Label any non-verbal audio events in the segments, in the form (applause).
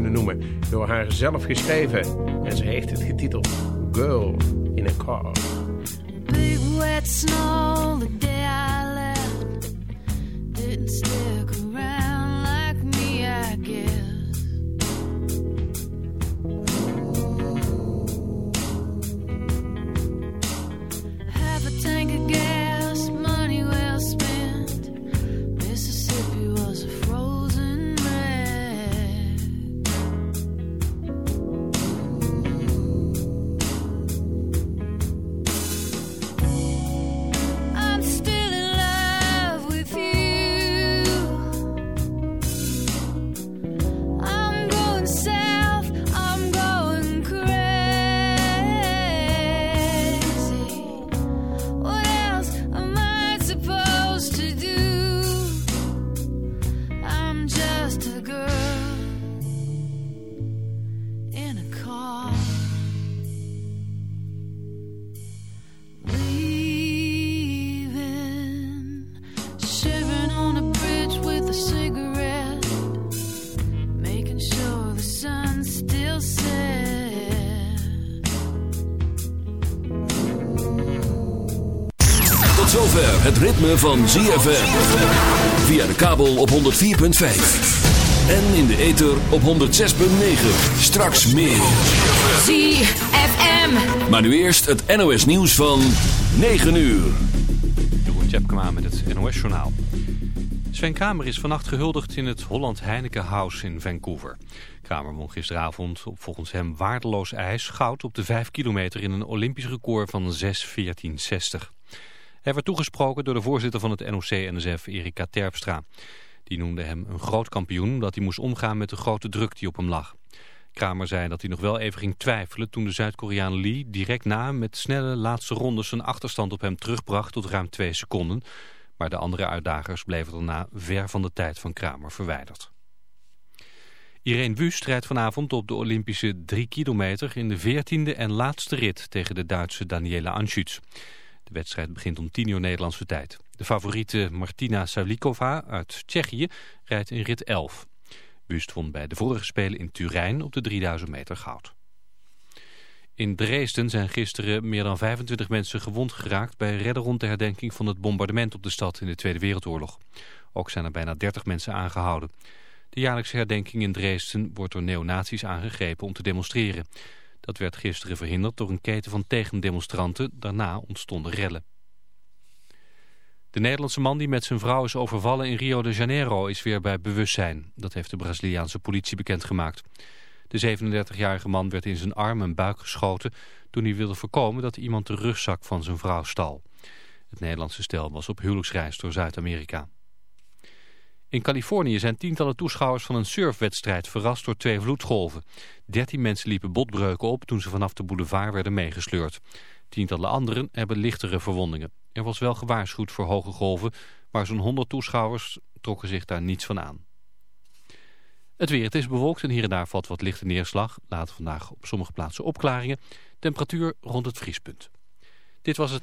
noemen. Door haar zelf geschreven. En ze heeft het getiteld Girl in a Car. Wet snow the day I left didn't stick van ZFM. Via de kabel op 104.5. En in de ether op 106.9. Straks meer. ZFM. Maar nu eerst het NOS nieuws van 9 uur. Jeroen Tjepkema met het NOS Journaal. Sven Kramer is vannacht gehuldigd in het Holland Heineken House in Vancouver. Kramer won gisteravond op volgens hem waardeloos ijs goud op de 5 kilometer in een Olympisch record van 6.14.60. Hij werd toegesproken door de voorzitter van het NOC-NSF, Erika Terpstra. Die noemde hem een groot kampioen omdat hij moest omgaan met de grote druk die op hem lag. Kramer zei dat hij nog wel even ging twijfelen toen de Zuid-Koreaan Lee direct na met snelle laatste rondes zijn achterstand op hem terugbracht tot ruim twee seconden. Maar de andere uitdagers bleven daarna ver van de tijd van Kramer verwijderd. Irene Wust rijdt vanavond op de Olympische 3 kilometer in de 14e en laatste rit tegen de Duitse Daniela Anschutz. De wedstrijd begint om 10 uur Nederlandse tijd. De favoriete Martina Savlikova uit Tsjechië rijdt in rit 11. Wust won bij de vorige Spelen in Turijn op de 3000 meter goud. In Dresden zijn gisteren meer dan 25 mensen gewond geraakt... bij redden rond de herdenking van het bombardement op de stad in de Tweede Wereldoorlog. Ook zijn er bijna 30 mensen aangehouden. De jaarlijkse herdenking in Dresden wordt door neonazies aangegrepen om te demonstreren. Dat werd gisteren verhinderd door een keten van tegendemonstranten. Daarna ontstonden rellen. De Nederlandse man die met zijn vrouw is overvallen in Rio de Janeiro is weer bij bewustzijn. Dat heeft de Braziliaanse politie bekendgemaakt. De 37-jarige man werd in zijn arm en buik geschoten toen hij wilde voorkomen dat iemand de rugzak van zijn vrouw stal. Het Nederlandse stel was op huwelijksreis door Zuid-Amerika. In Californië zijn tientallen toeschouwers van een surfwedstrijd verrast door twee vloedgolven. Dertien mensen liepen botbreuken op toen ze vanaf de boulevard werden meegesleurd. Tientallen anderen hebben lichtere verwondingen. Er was wel gewaarschuwd voor hoge golven, maar zo'n 100 toeschouwers trokken zich daar niets van aan. Het weer, het is bewolkt en hier en daar valt wat lichte neerslag. Later vandaag op sommige plaatsen opklaringen. Temperatuur rond het vriespunt. Dit was het.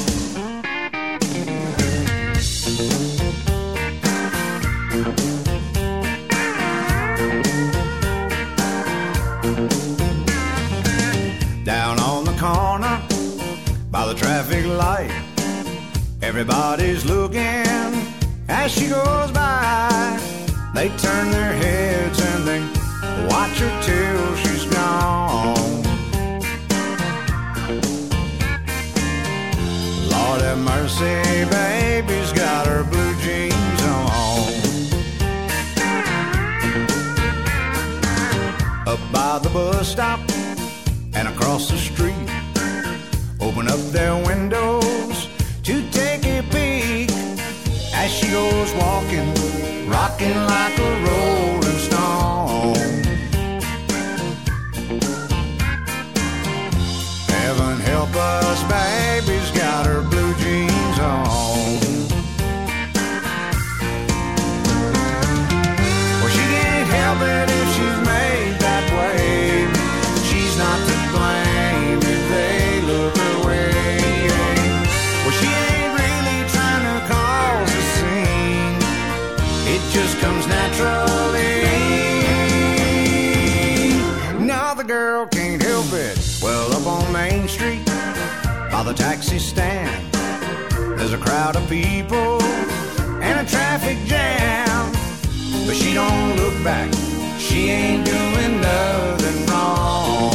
Down on the corner by the traffic light. Everybody's looking as she goes by. They turn their heads and they watch her till she's gone. Lord have mercy, baby's got her blue bus stop and across the street, open up their windows to take a peek as she goes walking, rocking like a rolling taxi stand, there's a crowd of people and a traffic jam. But she don't look back. She ain't doing nothing wrong.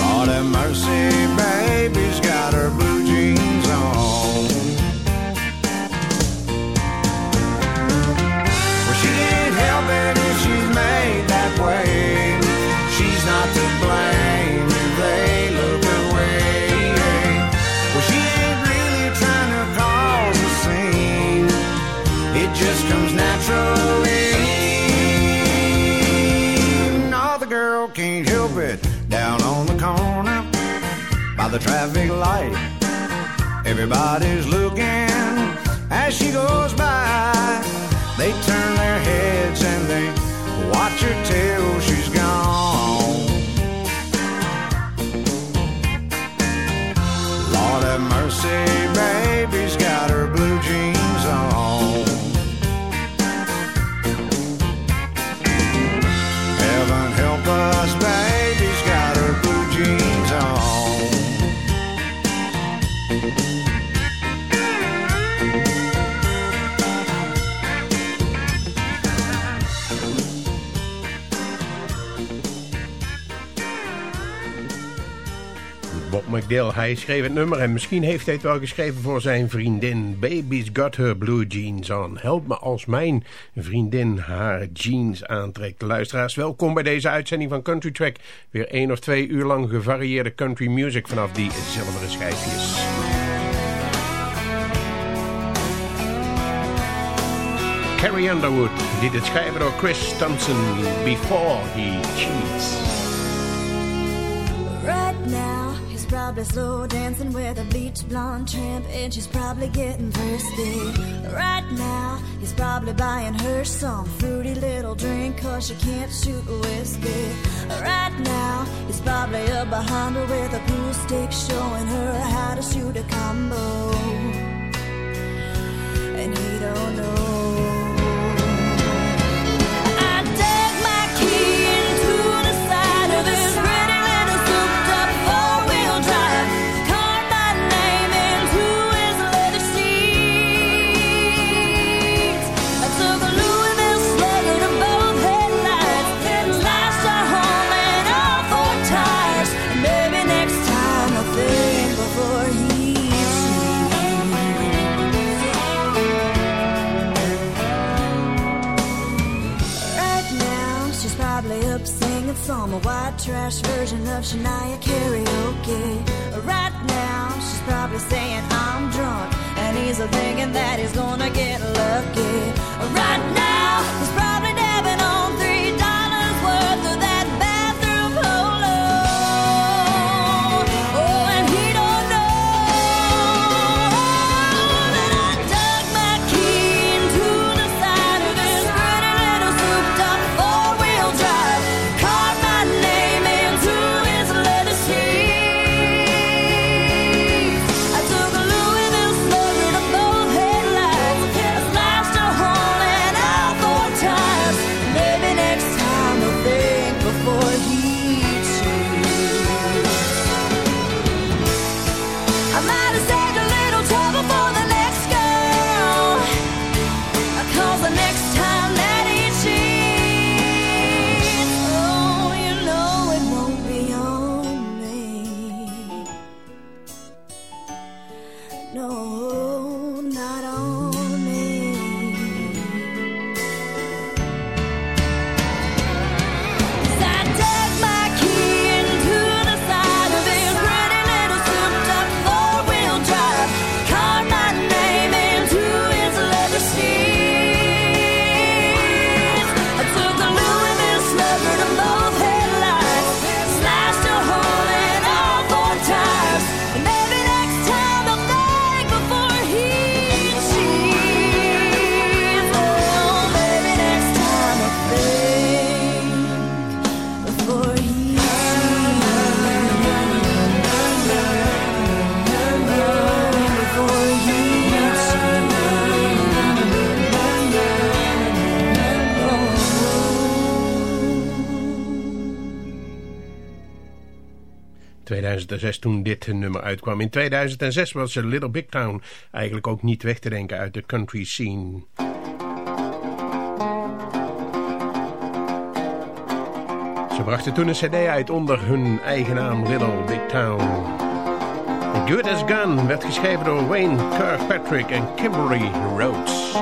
Lord have mercy, baby's the traffic light, everybody's looking as she goes by. They turn their heads and they watch her till Hij schreef het nummer en misschien heeft hij het wel geschreven voor zijn vriendin. Baby's got her blue jeans on. Help me als mijn vriendin haar jeans aantrekt. Luisteraars, welkom bij deze uitzending van Country Track. Weer één of twee uur lang gevarieerde country music vanaf die zilveren schijfjes. Carrie Underwood, dit is schrijven door Chris Thompson, Before He Cheats. Right now, probably slow dancing with a bleach blonde tramp, and she's probably getting thirsty. Right now, he's probably buying her some fruity little drink, cause she can't shoot whiskey. Right now, he's probably up behind her with a pool stick, showing her how to shoot a combo. And he don't know. Trash version of Shania karaoke. Right now, she's probably saying I'm drunk, and he's thinking that he's gonna get lucky. Right now, he's probably 2006 toen dit nummer uitkwam. In 2006 was Little Big Town eigenlijk ook niet weg te denken uit de country scene. Ze brachten toen een cd uit onder hun eigen naam Little Big Town. Good as Gun werd geschreven door Wayne Kirkpatrick en Kimberly Rhodes.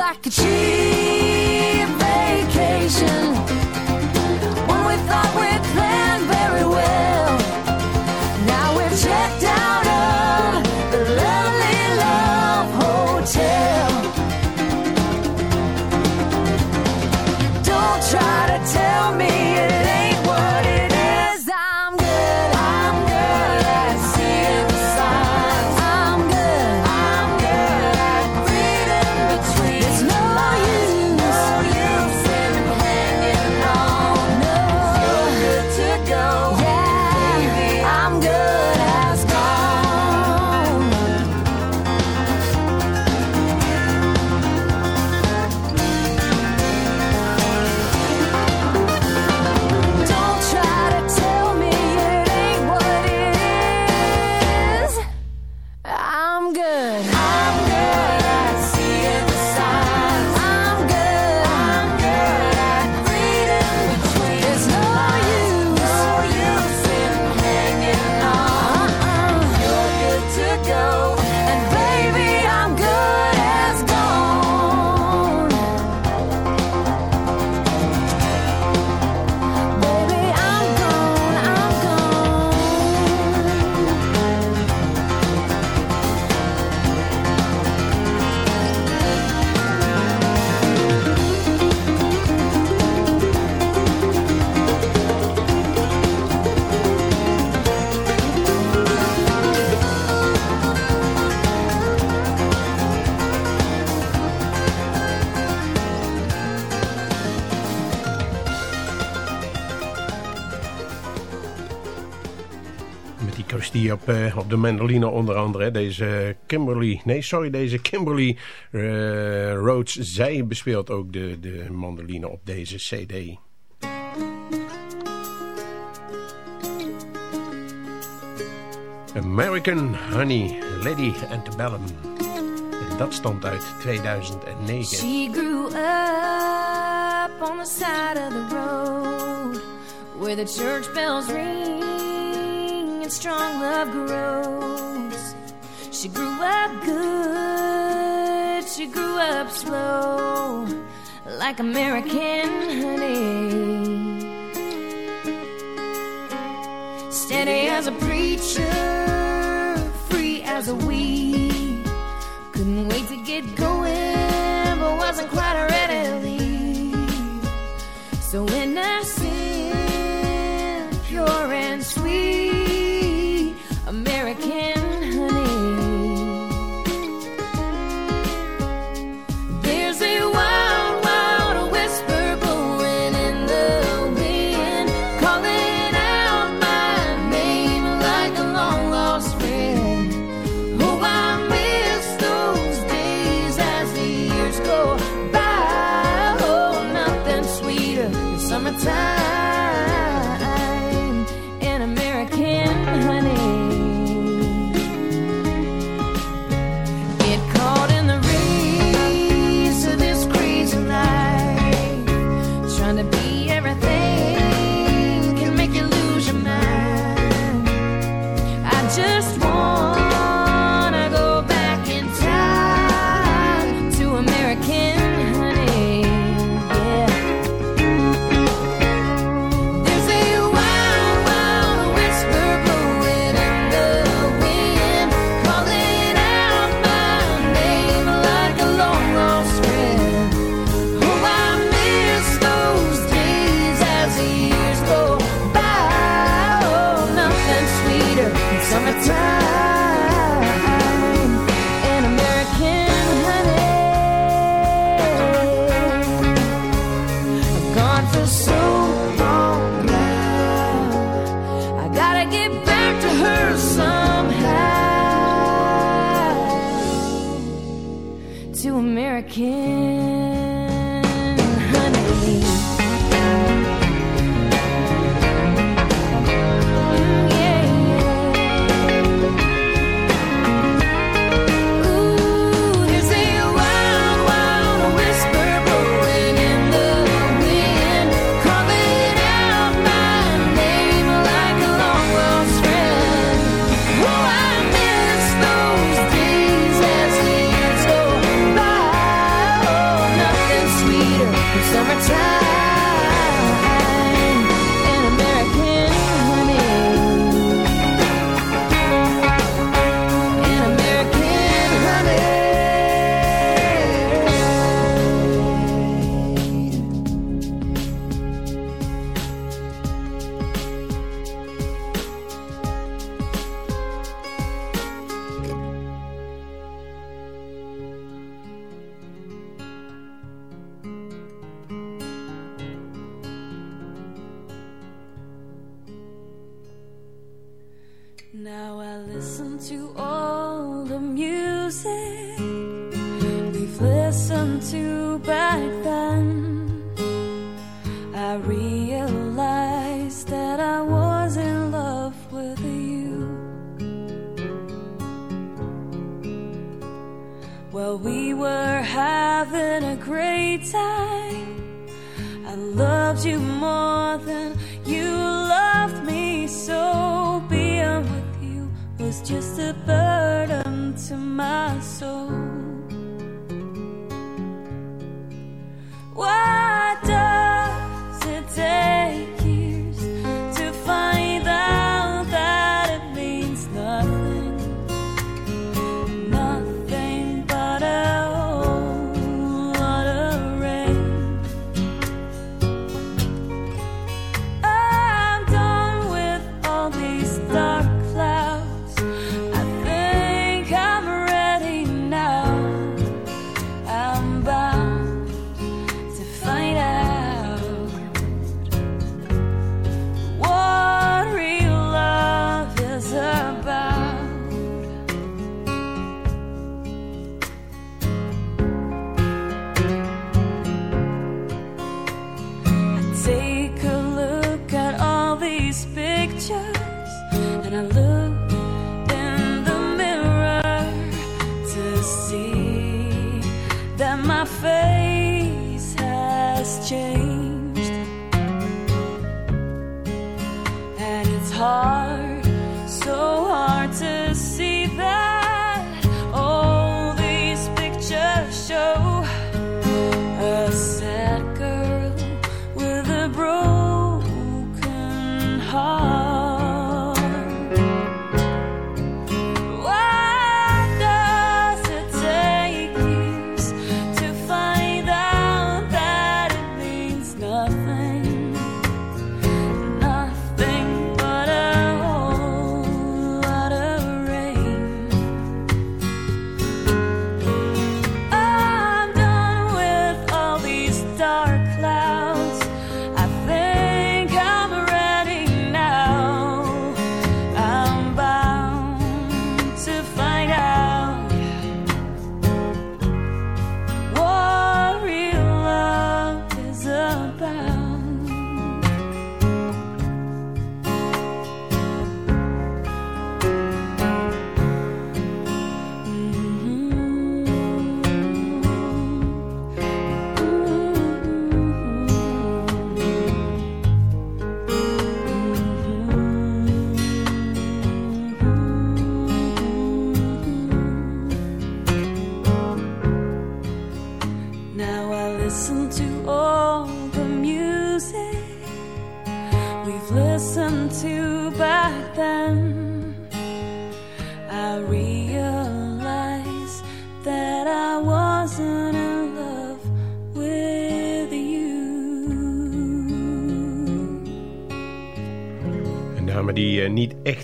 Like a cheap Met die op, eh, op de mandoline onder andere. Deze Kimberly, nee sorry, deze Kimberly eh, Rhodes. Zij bespeelt ook de, de mandoline op deze cd. American Honey, Lady Antebellum. En dat stond uit 2009. She grew up on the side of the road where the church bells ring strong love grows. She grew up good, she grew up slow, like American honey. Steady as a preacher, free as a weed. Couldn't wait to get going, Now I listen to all the music we've listened to back then. I realized that I was in love with you. Well, we were having a great time. I loved you more than. just a burden to my soul.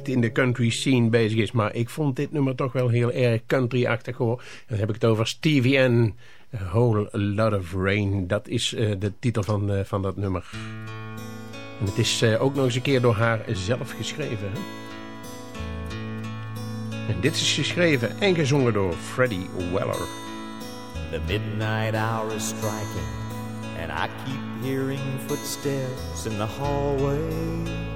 In de country scene bezig is. Maar ik vond dit nummer toch wel heel erg country-achtig hoor. Dan heb ik het over Stevie N. A Whole Lot of Rain. Dat is uh, de titel van, uh, van dat nummer. En het is ook nog eens een keer door haar zelf geschreven. Hè? En dit is geschreven en gezongen door Freddie Weller. The midnight hour is striking And I keep hearing footsteps in the hallway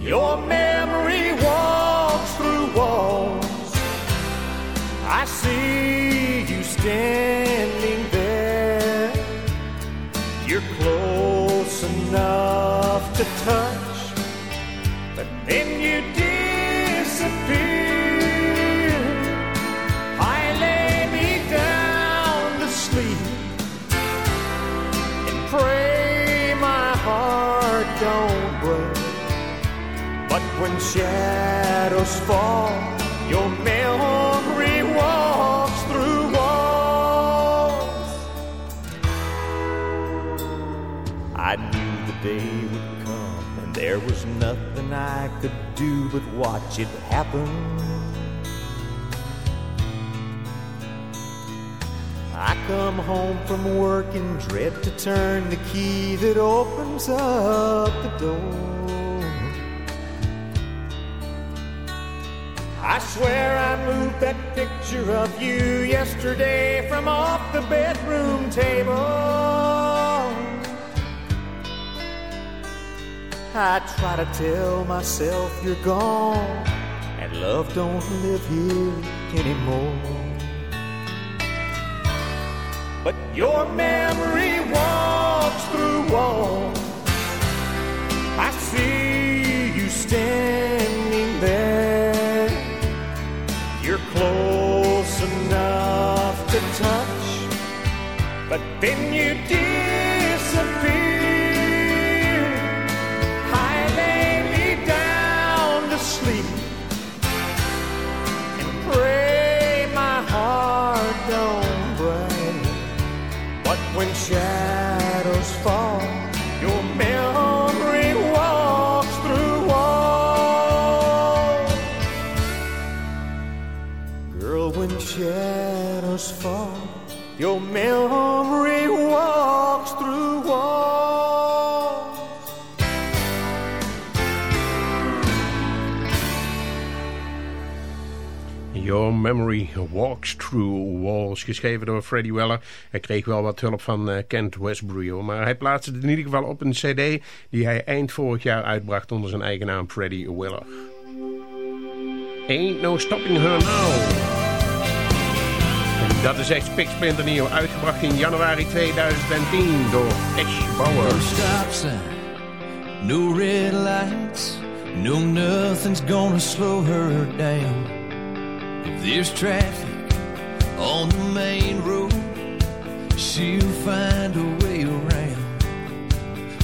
Your memory walks through walls. I see you standing there. You're close enough to touch, when shadows fall, your memory walks through walls. I knew the day would come, and there was nothing I could do but watch it happen. I come home from work and dread to turn the key that opens up the door. I swear I moved that picture of you yesterday from off the bedroom table. I try to tell myself you're gone and love don't live here anymore. But your memory walks through walls. I see you standing but then you disappear. I lay me down to sleep and pray my heart don't break. But when shadows fall, your memory walks through walls. Girl, when shadows fall, your memory walks through walls. Your Memory Walks Through Walls, geschreven door Freddie Weller. Hij kreeg wel wat hulp van uh, Kent Westbury, maar hij plaatste het in ieder geval op een cd die hij eind vorig jaar uitbracht onder zijn eigen naam Freddie Weller. Ain't No Stopping Her Now. Dat is echt spiksplinternieuw, uitgebracht in januari 2010 door Ash Bauer. No stop sign, no red lights, no nothing's gonna slow her down. If there's traffic on the main road, she'll find a way around.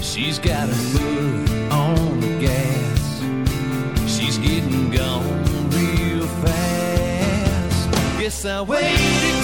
She's got her foot on the gas. She's getting gone real fast. Guess I waited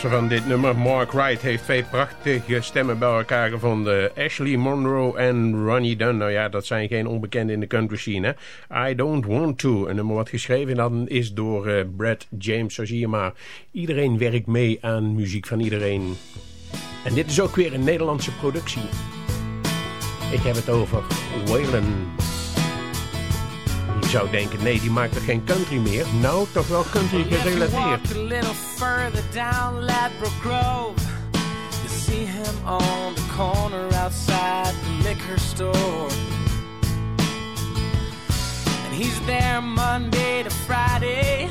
producer van dit nummer, Mark Wright, heeft twee prachtige stemmen bij elkaar gevonden. Ashley Monroe en Ronnie Dunn. Nou ja, dat zijn geen onbekenden in de country scene. I Don't Want To, een nummer wat geschreven is door uh, Brad James. Zo zie je maar, iedereen werkt mee aan muziek van iedereen. En dit is ook weer een Nederlandse productie. Ik heb het over Waylon. Je zou denken, nee, die maakt er geen country meer. Nou, toch wel country gerelateerd. a little further down Ladbroke Grove. You see him on the corner outside the liquor store. And he's there Monday to Friday,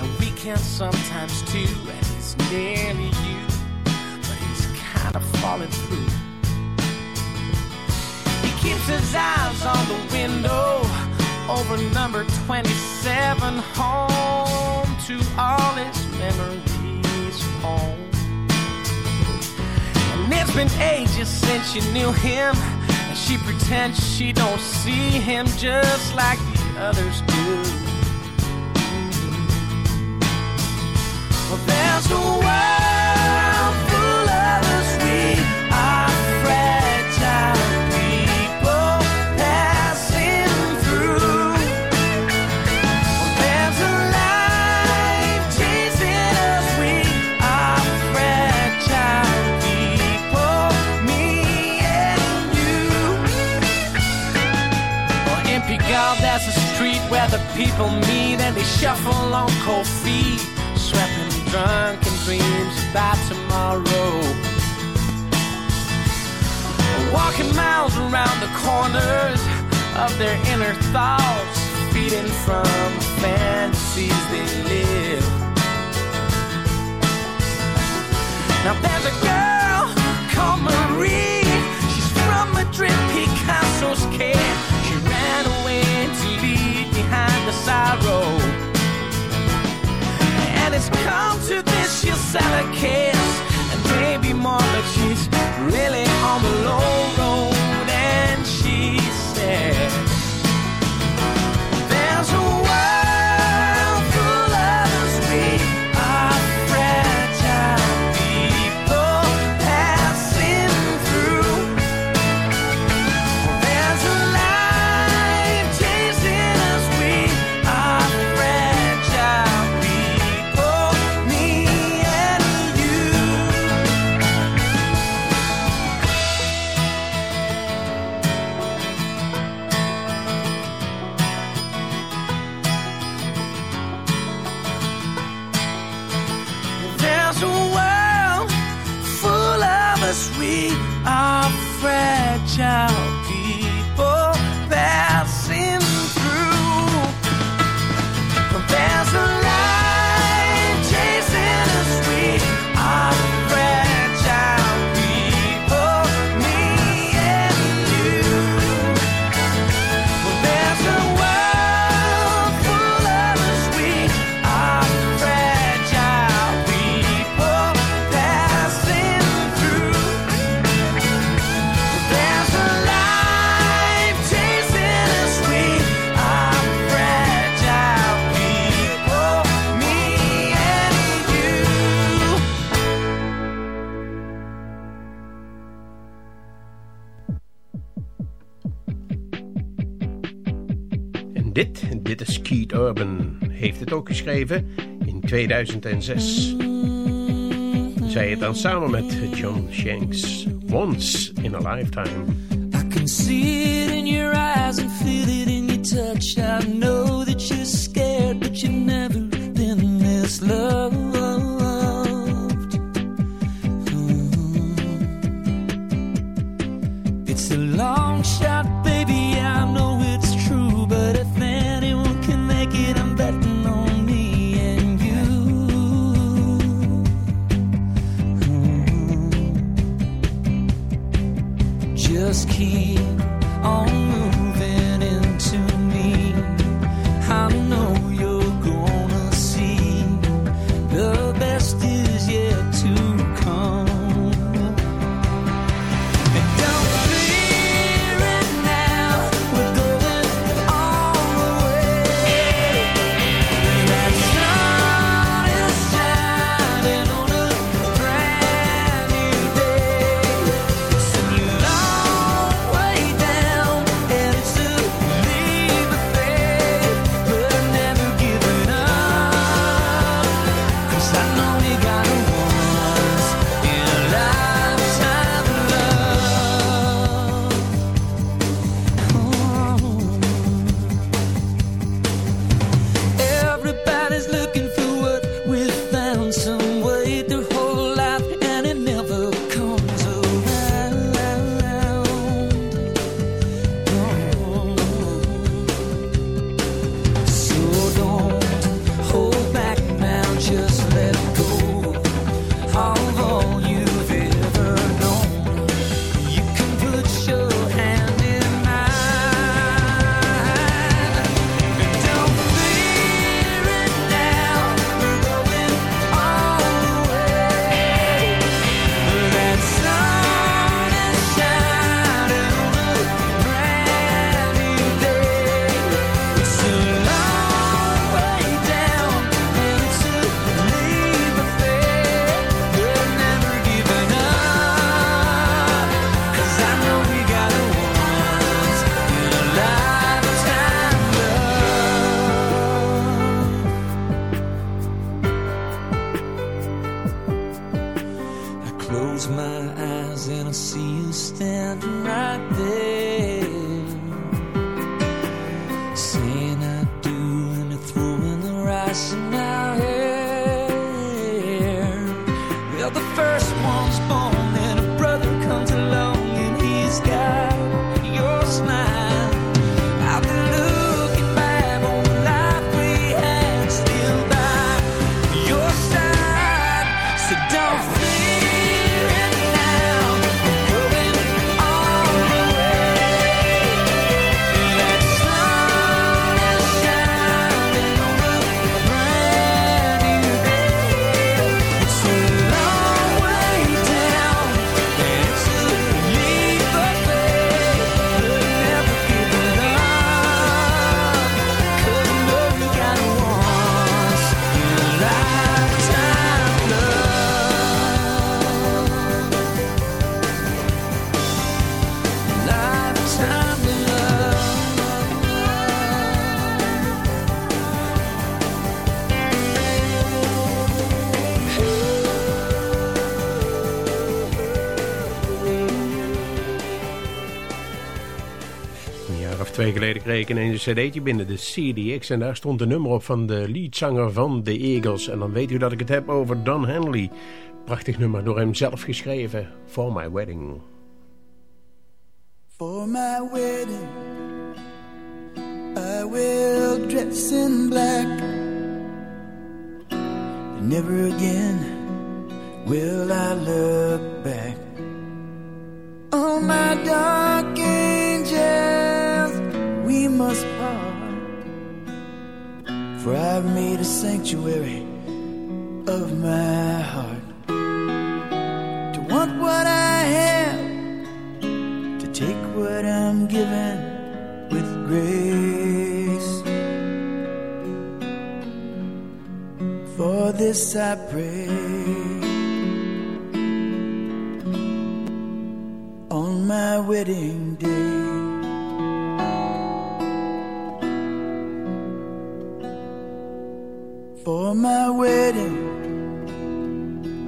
And we can sometimes too, and he's nearly you, but he's kind of falling through. He keeps his eyes on the window over number 27, home to all his memories home. And it's been ages since you knew him, and she pretends she don't see him just like the others do. People meet and they shuffle on cold feet, swept in drunken dreams about tomorrow. Walking miles around the corners of their inner thoughts, feeding from fantasies they live. Now there's a girl called Marie. She's from Madrid, Picasso's kid. She ran away to behind the sorrow. And it's come to this, she'll sell a kiss and maybe more, but she's really on the low road. And she said, heeft het ook geschreven in 2006. Zij het dan samen met John Shanks. Once in a Lifetime. I can see it in your eyes and feel it in your touch. I know ik een cd'tje binnen, de CDX. En daar stond een nummer op van de leadzanger van The Eagles. En dan weet u dat ik het heb over Don Henley. Prachtig nummer, door hem zelf geschreven. For My Wedding. For my wedding, I will dress in black. Never again will I look back. Oh, my dark angels, we must part. For I've made a sanctuary of my heart. To want what I have to take what I'm given with grace. For this I pray on my wedding day. For my wedding,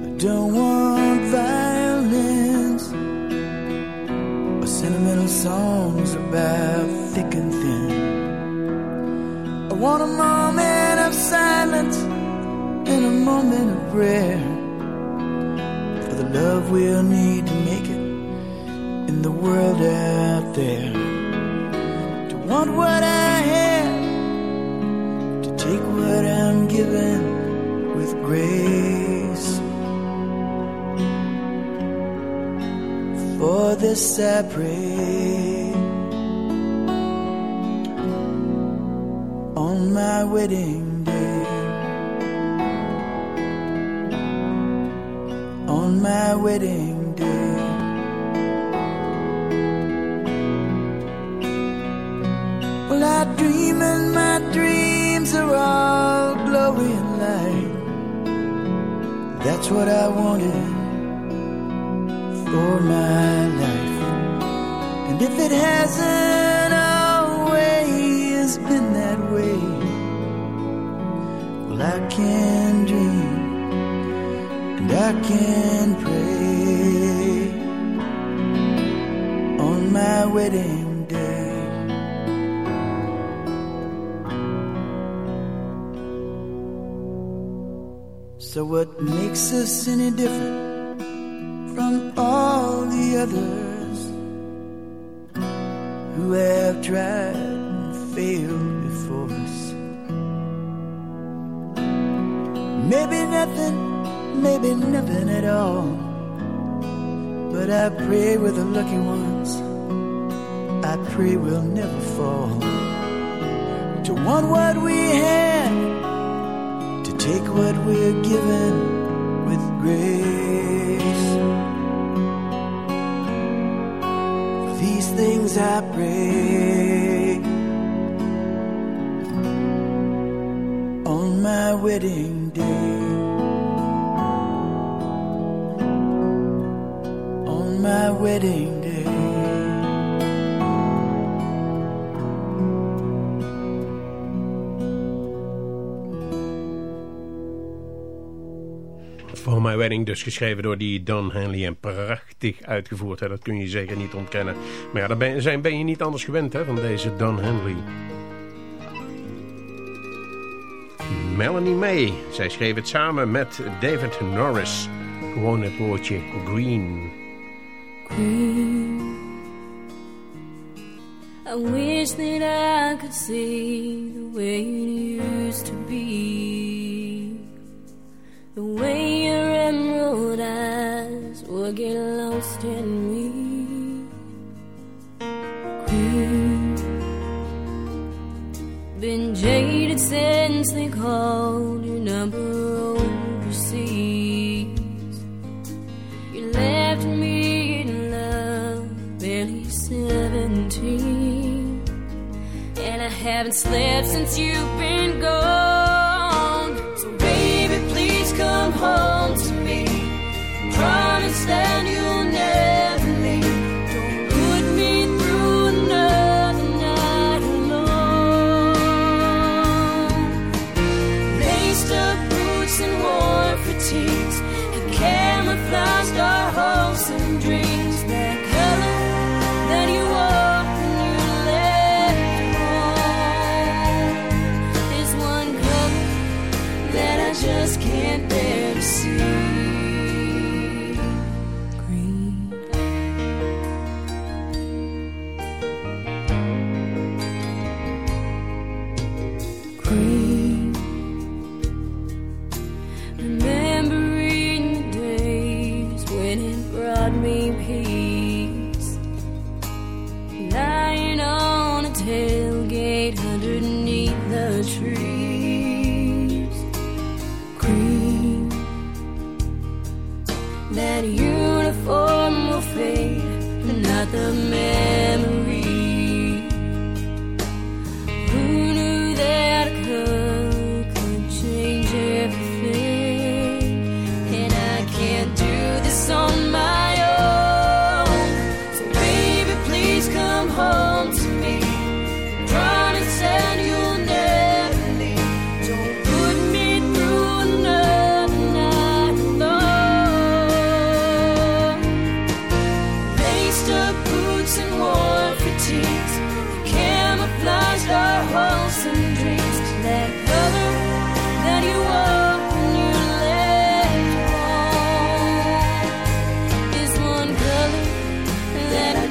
I don't want violins or sentimental songs about thick and thin. I want a moment of silence and a moment of prayer for the love we'll need to make it in the world out there. To want what given with grace. For this I pray on my wedding day. On my wedding That's what I wanted for my life. And if it hasn't always been that way, well, I can dream and I can pray on my wedding So, what makes us any different from all the others who have tried and failed before us? Maybe nothing, maybe nothing at all. But I pray we're the lucky ones. I pray we'll never fall to want what we have take what we're given with grace. For these things I pray on my wedding day. On my wedding Dus geschreven door die Don Henley en prachtig uitgevoerd. Hè? Dat kun je zeker niet ontkennen. Maar ja, dan ben, zijn, ben je niet anders gewend hè, van deze Don Henley. Melanie May, zij schreef het samen met David Norris. Gewoon het woordje green. Green. I wish that I could see the way it used to be. The way your emerald eyes would get lost in me. Green. Been jaded since they called your number overseas. You left me in love, barely 17. And I haven't slept since you've been gone.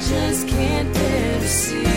Just can't bear to see.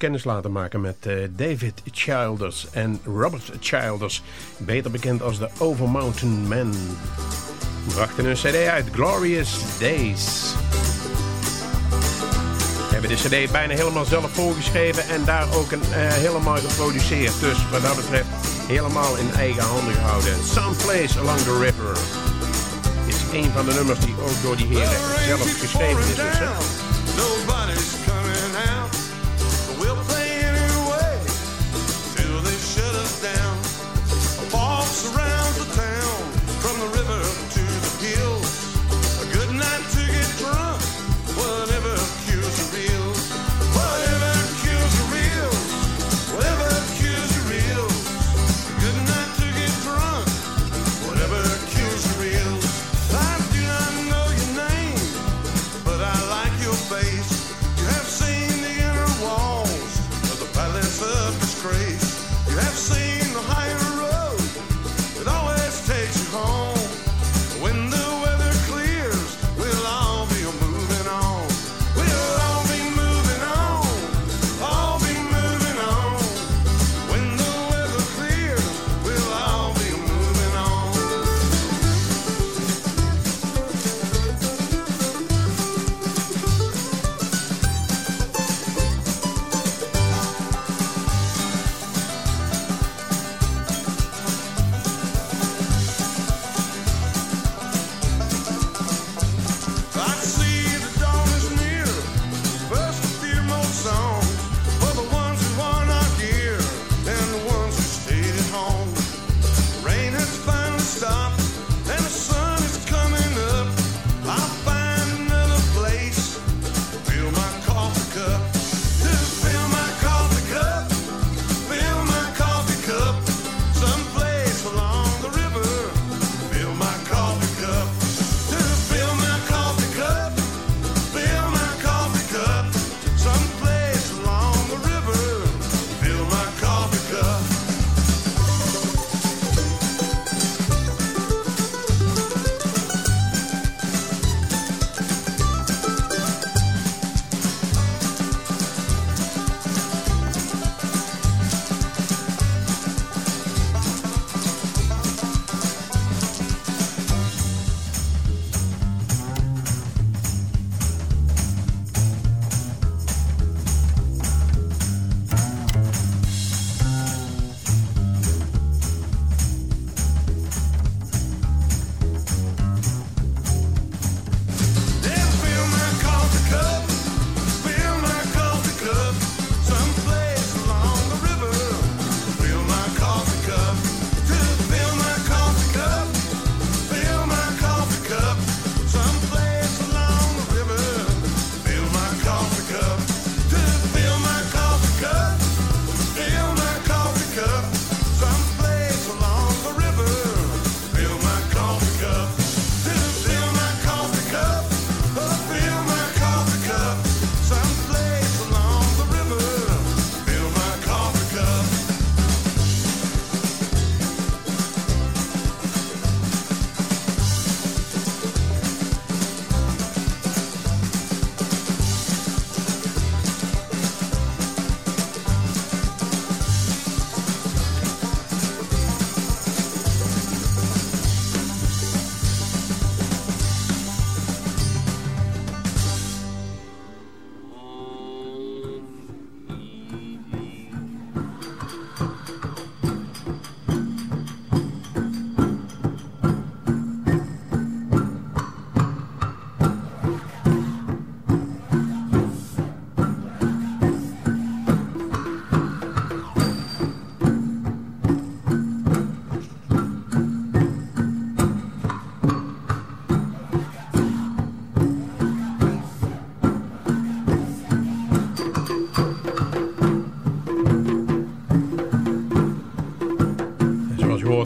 Kennis laten maken met eh, David Childers en Robert Childers, beter bekend als de Overmountain Men. Brachten een cd uit, Glorious Days. Hebben de cd bijna helemaal zelf voorgeschreven en daar ook een, eh, helemaal geproduceerd. Dus wat dat betreft helemaal in eigen handen gehouden. Someplace Along the River is een van de nummers die ook door die heren zelf geschreven is. Dus?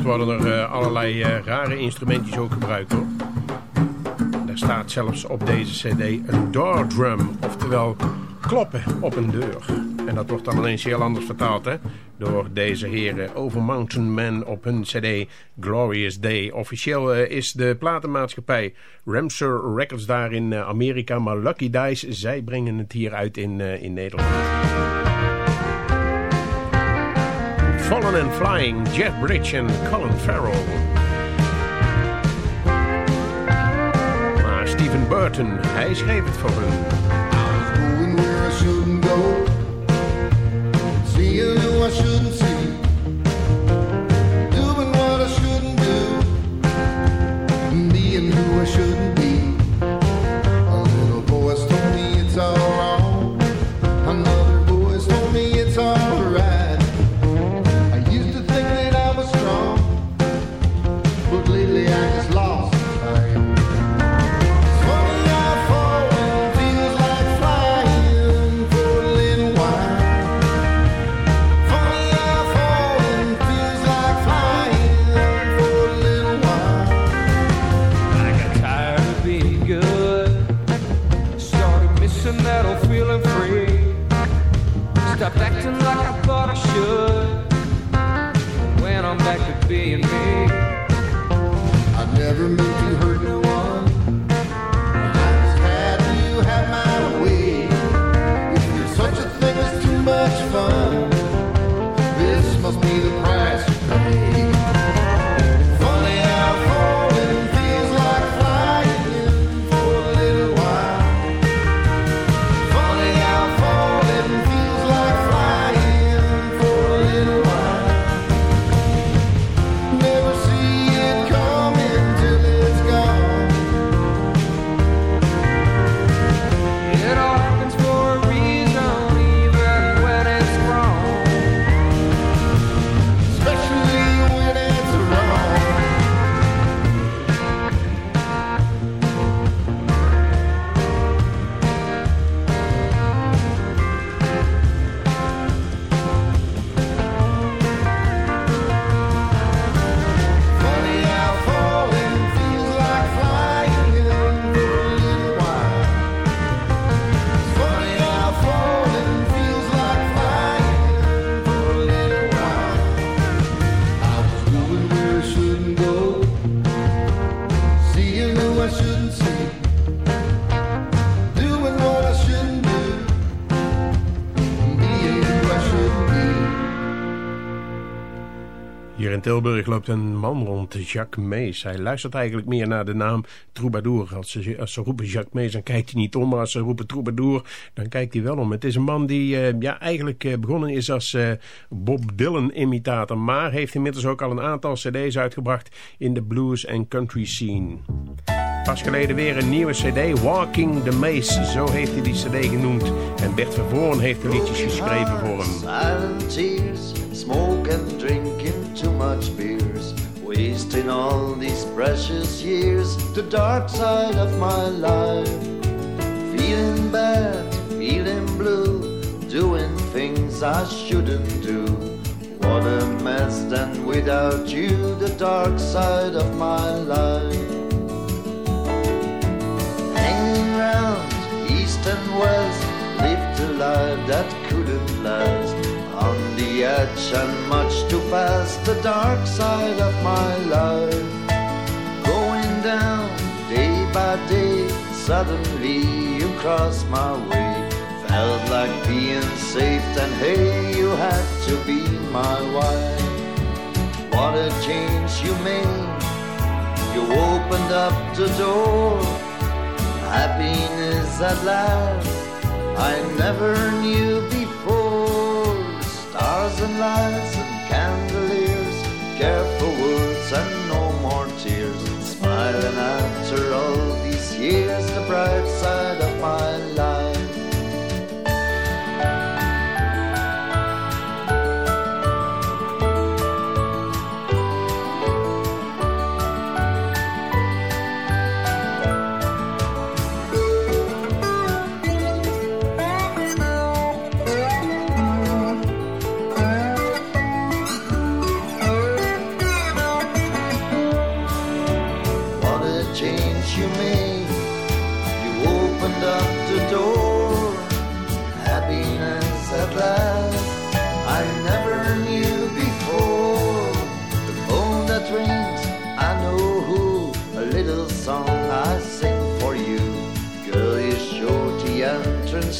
Worden er uh, allerlei uh, rare instrumentjes ook gebruikt hoor. Er staat zelfs op deze cd een door drum, oftewel kloppen op een deur. En dat wordt dan ineens heel anders vertaald hè, door deze heren Over Mountain Man op hun cd Glorious Day. Officieel uh, is de platenmaatschappij Ramsar Records daar in Amerika, maar Lucky Dice, zij brengen het hier uit in, in Nederland. Fallen and Flying, Jeff Bridge en Colin Farrell. Maar Stephen Bruton, hij schreef het voor hun. Shouldn't Tilburg loopt een man rond, Jacques Mees. Hij luistert eigenlijk meer naar de naam Troubadour. Als ze, roepen Jacques Mees, dan kijkt hij niet om. Maar als ze roepen Troubadour, dan kijkt hij wel om. Het is een man die eh, ja, eigenlijk eh, begonnen is als eh, Bob Dylan-imitator. Maar heeft inmiddels ook al een aantal cd's uitgebracht in de blues- en country scene. Pas geleden weer een nieuwe cd, Walking the Maze. Zo heeft hij die cd genoemd. En Bert Vervoorn heeft de liedjes geschreven voor hem. Smoke and drinking too much beers, wasting all these precious years. The dark side of my life, feeling bad, feeling blue, doing things I shouldn't do. What a mess, then without you, the dark side of my life. Hanging round east and west, lived a life that couldn't last. The edge and much too fast, the dark side of my life. Going down day by day, suddenly you crossed my way. Felt like being saved, and hey, you had to be my wife. What a change you made. You opened up the door. Happiness at last. I never knew before. And lights and candeliers. Careful words and no more tears. Smiling after all these years. The bright side of my life.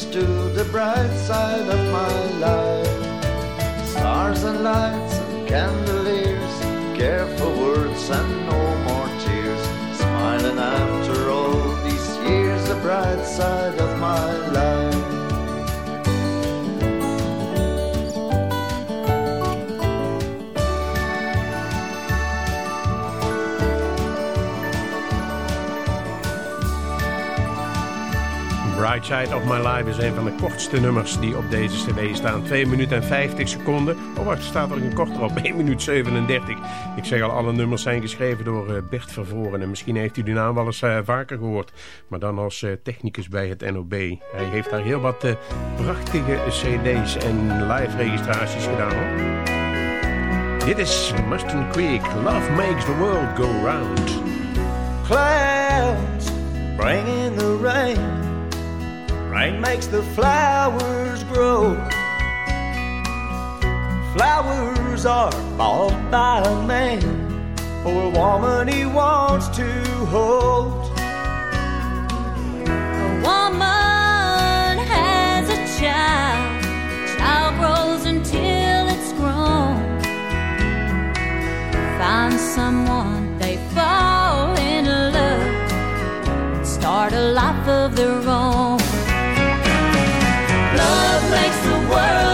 To the bright side of my life. Stars and lights and candeliers, Bright Side of My Life is een van de kortste nummers die op deze cd staan. 2 minuten en 50 seconden. Oh wacht, staat er een korter op. (laughs) 1 minuut 37. Ik zeg al, alle nummers zijn geschreven door eh, Bert Vervoren. En misschien heeft u die naam wel eens uh, vaker gehoord. Maar dan als uh, technicus bij het NOB. Hij heeft daar heel wat prachtige cd's en live registraties gedaan hoor. Dit is Mustang Creek. Love makes the world go round. Clouds bringing the rain. Rain makes the flowers grow. Flowers are bought by a man for a woman he wants to hold. A woman has a child. Child grows until it's grown. Find someone, they fall in love. Start a life of their own. world.